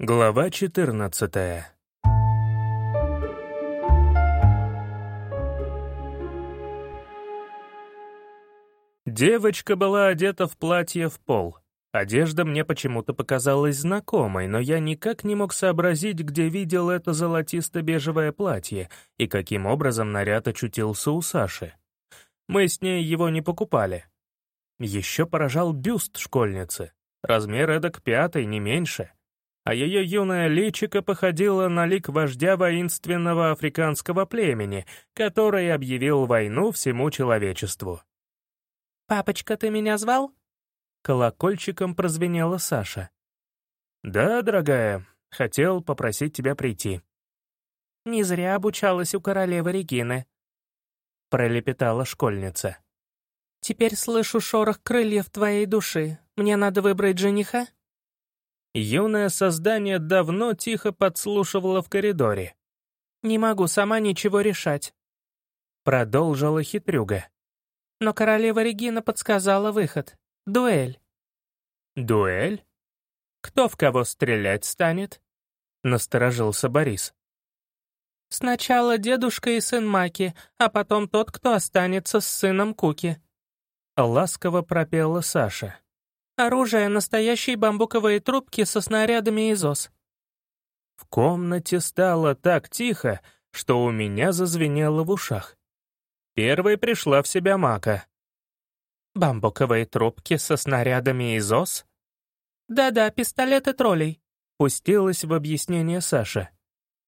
Глава 14 Девочка была одета в платье в пол. Одежда мне почему-то показалась знакомой, но я никак не мог сообразить, где видел это золотисто-бежевое платье и каким образом наряд очутился у Саши. Мы с ней его не покупали. Еще поражал бюст школьницы. Размер эдак пятый, не меньше. А ее юное личико походило на лик вождя воинственного африканского племени, который объявил войну всему человечеству. «Папочка, ты меня звал?» Колокольчиком прозвенела Саша. «Да, дорогая, хотел попросить тебя прийти». «Не зря обучалась у королевы Регины», — пролепетала школьница. «Теперь слышу шорох крыльев твоей души. Мне надо выбрать жениха?» Юное создание давно тихо подслушивало в коридоре. «Не могу сама ничего решать», — продолжила хитрюга. «Но королева Регина подсказала выход. Дуэль». «Дуэль? Кто в кого стрелять станет?» — насторожился Борис. «Сначала дедушка и сын Маки, а потом тот, кто останется с сыном Куки», — ласково пропела Саша. Оружие — настоящие бамбуковые трубки со снарядами из ос. В комнате стало так тихо, что у меня зазвенело в ушах. Первой пришла в себя Мака. «Бамбуковые трубки со снарядами из ос?» «Да-да, пистолеты троллей», — пустилась в объяснение Саша.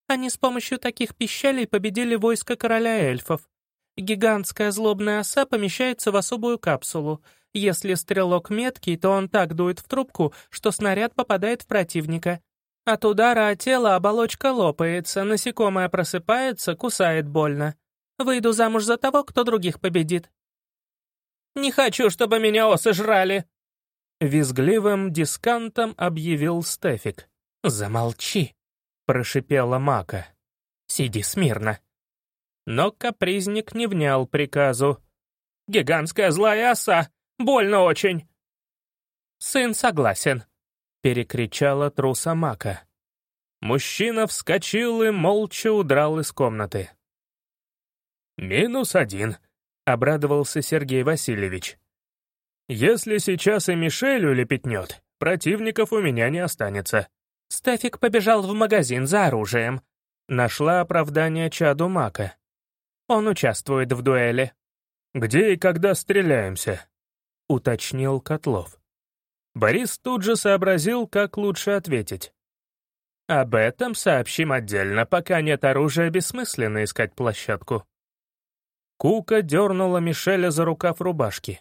«Они с помощью таких пищалей победили войско короля эльфов. Гигантская злобная оса помещается в особую капсулу — если стрелок меткий, то он так дует в трубку, что снаряд попадает в противника. От удара о тело оболочка лопается, насекомое просыпается, кусает больно. Выйду замуж за того, кто других победит. «Не хочу, чтобы меня осы жрали!» Визгливым дискантом объявил Стефик. «Замолчи!» — прошипела Мака. «Сиди смирно!» Но капризник не внял приказу. «Гигантская злая оса! Больно очень!» «Сын согласен», — перекричала труса Мака. Мужчина вскочил и молча удрал из комнаты. «Минус один», — обрадовался Сергей Васильевич. «Если сейчас и Мишель улепетнет, противников у меня не останется». Стефик побежал в магазин за оружием. Нашла оправдание чаду Мака. Он участвует в дуэли. «Где и когда стреляемся?» Уточнил Котлов. Борис тут же сообразил, как лучше ответить. «Об этом сообщим отдельно, пока нет оружия, бессмысленно искать площадку». Кука дернула Мишеля за рукав рубашки.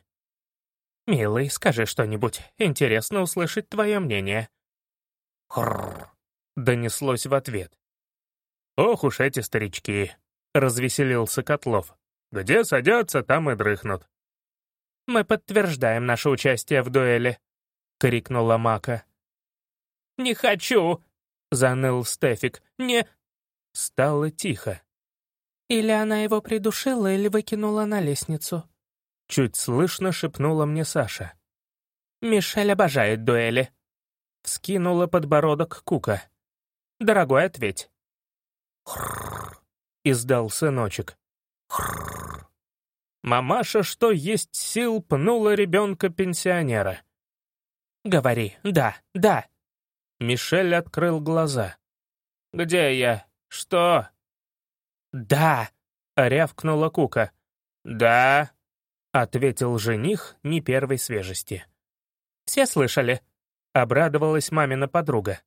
«Милый, скажи что-нибудь. Интересно услышать твое мнение». «Хрррр», — донеслось в ответ. «Ох уж эти старички», — развеселился Котлов. «Где садятся, там и дрыхнут». «Мы подтверждаем наше участие в дуэли», — крикнула Мака. «Не хочу!» — заныл Стефик. «Не...» Стало тихо. «Или она его придушила, или выкинула на лестницу», — чуть слышно шепнула мне Саша. «Мишель обожает дуэли», — вскинула подбородок Кука. «Дорогой, ответь». «Хрррр», — издал сыночек. «Хрррр». Мамаша, что есть сил, пнула ребенка-пенсионера. «Говори, да, да». Мишель открыл глаза. «Где я? Что?» «Да», — рявкнула Кука. «Да», — ответил жених не первой свежести. «Все слышали?» — обрадовалась мамина подруга.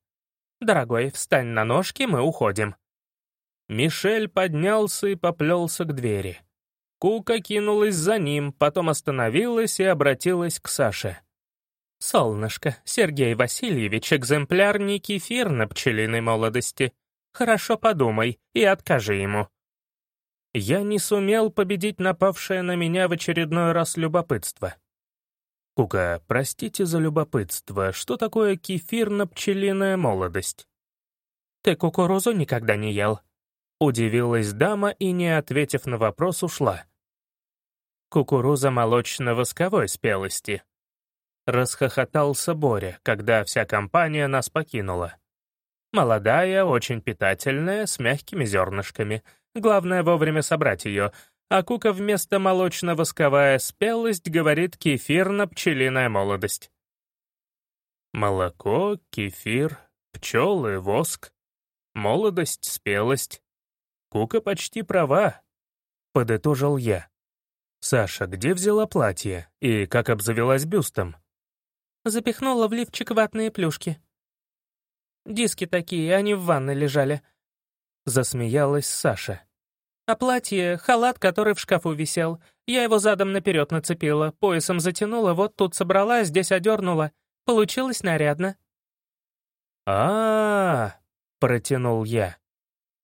«Дорогой, встань на ножки, мы уходим». Мишель поднялся и поплелся к двери. Кука кинулась за ним, потом остановилась и обратилась к Саше. «Солнышко, Сергей Васильевич, экземпляр не кефир на пчелиной молодости. Хорошо подумай и откажи ему». Я не сумел победить напавшее на меня в очередной раз любопытство. «Кука, простите за любопытство, что такое кефир на пчелиная молодость?» «Ты кукурузу никогда не ел?» Удивилась дама и, не ответив на вопрос, ушла кукуруза молочно-восковой спелости. Расхохотался Боря, когда вся компания нас покинула. Молодая, очень питательная, с мягкими зернышками. Главное вовремя собрать ее. А кука вместо молочно-восковая спелость говорит кефирно-пчелиная молодость. Молоко, кефир, пчелы, воск. Молодость, спелость. Кука почти права, — подытожил я. Саша, где взяла платье и как обзавелась бюстом? Запихнула в лифчик ватные плюшки. Диски такие, они в ванной лежали. Засмеялась Саша. А платье — халат, который в шкафу висел. Я его задом наперед нацепила, поясом затянула, вот тут собрала, здесь одернула. Получилось нарядно. а, -а, -а протянул я.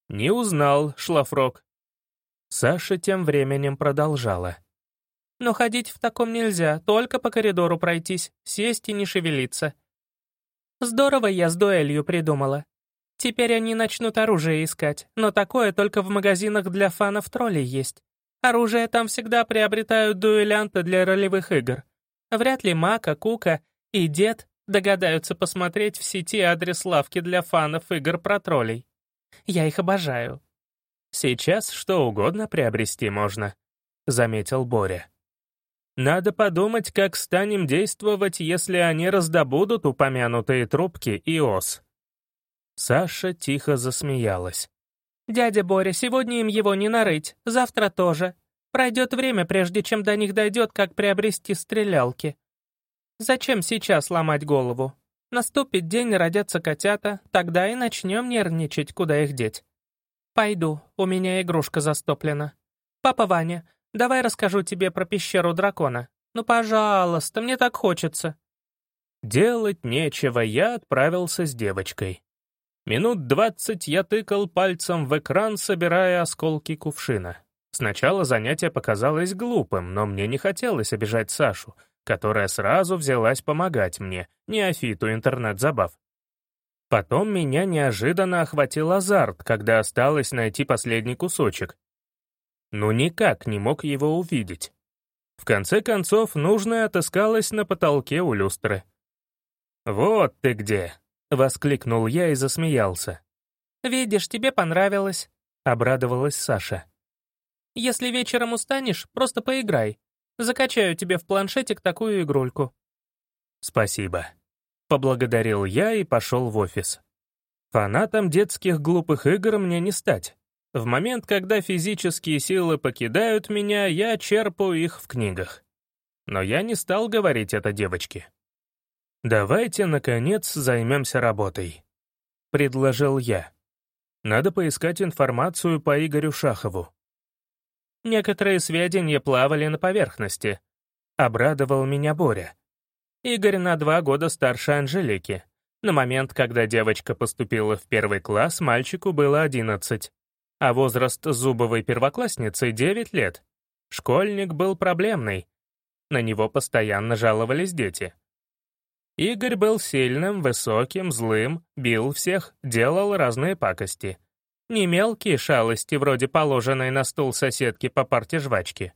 «Не узнал, шлафрок». Саша тем временем продолжала. Но ходить в таком нельзя, только по коридору пройтись, сесть и не шевелиться. Здорово я с дуэлью придумала. Теперь они начнут оружие искать, но такое только в магазинах для фанов троллей есть. Оружие там всегда приобретают дуэлянты для ролевых игр. Вряд ли Мака, Кука и Дед догадаются посмотреть в сети адрес лавки для фанов игр про троллей. Я их обожаю. «Сейчас что угодно приобрести можно», — заметил Боря. Надо подумать, как станем действовать, если они раздобудут упомянутые трубки и ос. Саша тихо засмеялась. «Дядя Боря, сегодня им его не нарыть, завтра тоже. Пройдет время, прежде чем до них дойдет, как приобрести стрелялки. Зачем сейчас ломать голову? Наступит день, родятся котята, тогда и начнем нервничать, куда их деть. Пойду, у меня игрушка застоплена. Папа Ваня, Давай расскажу тебе про пещеру дракона. Ну, пожалуйста, мне так хочется». Делать нечего, я отправился с девочкой. Минут двадцать я тыкал пальцем в экран, собирая осколки кувшина. Сначала занятие показалось глупым, но мне не хотелось обижать Сашу, которая сразу взялась помогать мне, неофиту интернет-забав. Потом меня неожиданно охватил азарт, когда осталось найти последний кусочек, но никак не мог его увидеть. В конце концов, нужное отыскалось на потолке у люстры. «Вот ты где!» — воскликнул я и засмеялся. «Видишь, тебе понравилось», — обрадовалась Саша. «Если вечером устанешь, просто поиграй. Закачаю тебе в планшетик такую игрульку». «Спасибо», — поблагодарил я и пошел в офис. Фанатом детских глупых игр мне не стать. В момент, когда физические силы покидают меня, я черпаю их в книгах. Но я не стал говорить это девочке. «Давайте, наконец, займемся работой», — предложил я. «Надо поискать информацию по Игорю Шахову». «Некоторые сведения плавали на поверхности», — обрадовал меня Боря. Игорь на два года старше Анжелики. На момент, когда девочка поступила в первый класс, мальчику было одиннадцать а возраст зубовой первоклассницы — 9 лет. Школьник был проблемный. На него постоянно жаловались дети. Игорь был сильным, высоким, злым, бил всех, делал разные пакости. Не мелкие шалости, вроде положенной на стул соседки по парте жвачки.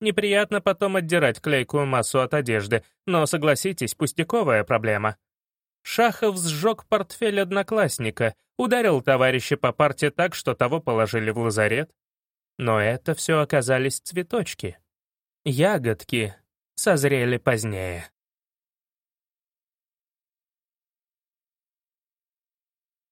Неприятно потом отдирать клейкую массу от одежды, но, согласитесь, пустяковая проблема. Шахов сжег портфель одноклассника, ударил товарища по парте так, что того положили в лазарет. Но это все оказались цветочки. Ягодки созрели позднее.